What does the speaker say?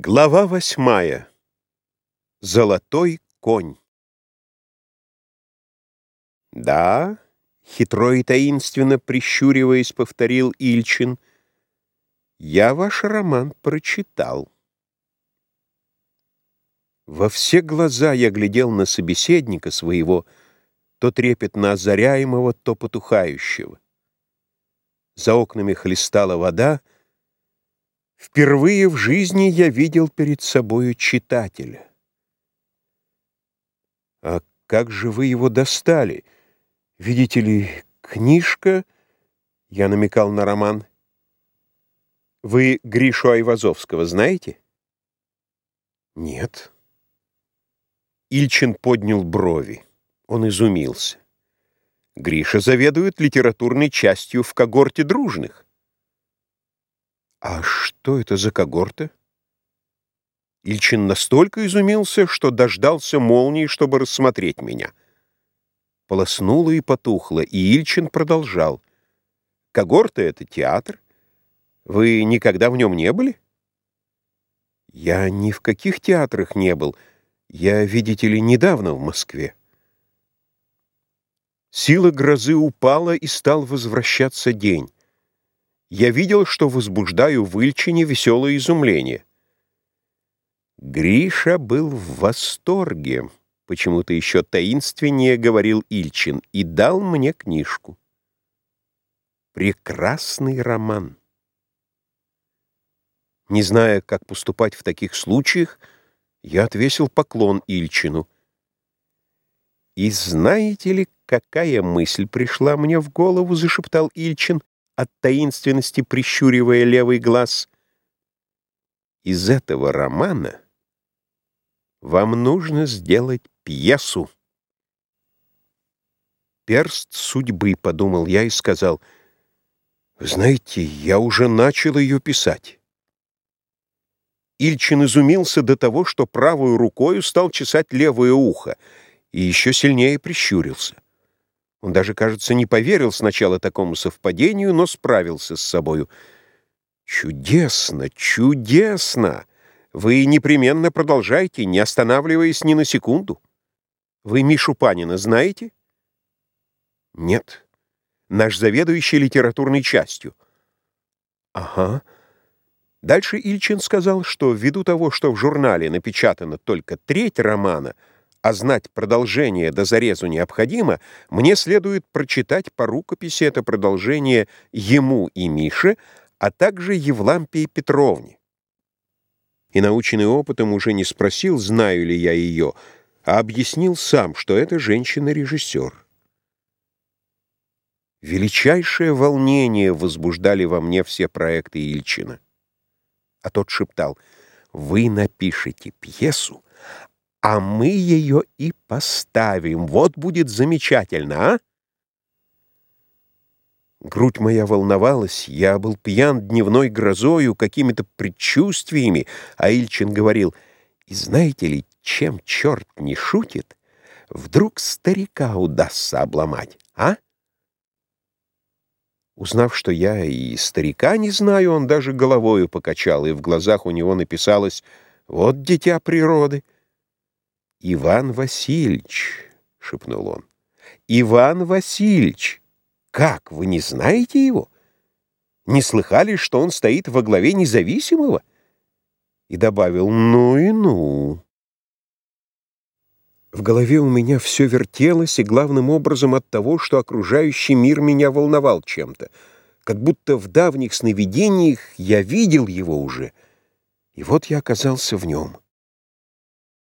Глава восьмая. Золотой конь. Да, хитро и таинственно прищуриваясь, повторил Ильчин, я ваш роман прочитал. Во все глаза я глядел на собеседника своего, то трепетно озаряемого, то потухающего. За окнами хлестала вода, Впервые в жизни я видел перед собою читателя. А как же вы его достали? Видите ли, книжка... Я намекал на роман. Вы Гришу Айвазовского знаете? Нет. Ильчин поднял брови. Он изумился. Гриша заведует литературной частью в когорте дружных. А что это за когорта? Ильчин настолько изумился, что дождался молнии, чтобы рассмотреть меня. Полоснуло и потухло, и Ильчин продолжал. Когорта — это театр. Вы никогда в нем не были? Я ни в каких театрах не был. Я, видите ли, недавно в Москве. Сила грозы упала, и стал возвращаться день я видел, что возбуждаю в Ильчине веселое изумление. Гриша был в восторге, почему-то еще таинственнее говорил Ильчин, и дал мне книжку. Прекрасный роман. Не зная, как поступать в таких случаях, я отвесил поклон Ильчину. «И знаете ли, какая мысль пришла мне в голову?» — зашептал Ильчин от таинственности прищуривая левый глаз. Из этого романа вам нужно сделать пьесу. «Перст судьбы», — подумал я и сказал, «Знаете, я уже начал ее писать». Ильчин изумился до того, что правую рукою стал чесать левое ухо и еще сильнее прищурился. Он даже, кажется, не поверил сначала такому совпадению, но справился с собою. «Чудесно, чудесно! Вы непременно продолжайте, не останавливаясь ни на секунду. Вы Мишу Панина знаете?» «Нет. Наш заведующий литературной частью». «Ага». Дальше Ильчин сказал, что ввиду того, что в журнале напечатана только треть романа — а знать продолжение до зарезу необходимо, мне следует прочитать по рукописи это продолжение ему и Мише, а также Евлампии Петровне. И наученный опытом уже не спросил, знаю ли я ее, а объяснил сам, что это женщина-режиссер. Величайшее волнение возбуждали во мне все проекты Ильчина. А тот шептал, «Вы напишите пьесу, а мы ее и поставим. Вот будет замечательно, а? Грудь моя волновалась, я был пьян дневной грозою, какими-то предчувствиями, а Ильчин говорил, и знаете ли, чем черт не шутит, вдруг старика удастся обломать, а? Узнав, что я и старика не знаю, он даже головою покачал, и в глазах у него написалось «Вот дитя природы». «Иван Васильевич», — шепнул он, — «Иван Васильевич, как, вы не знаете его? Не слыхали, что он стоит во главе независимого?» И добавил «ну и ну». В голове у меня все вертелось, и главным образом от того, что окружающий мир меня волновал чем-то, как будто в давних сновидениях я видел его уже, и вот я оказался в нем.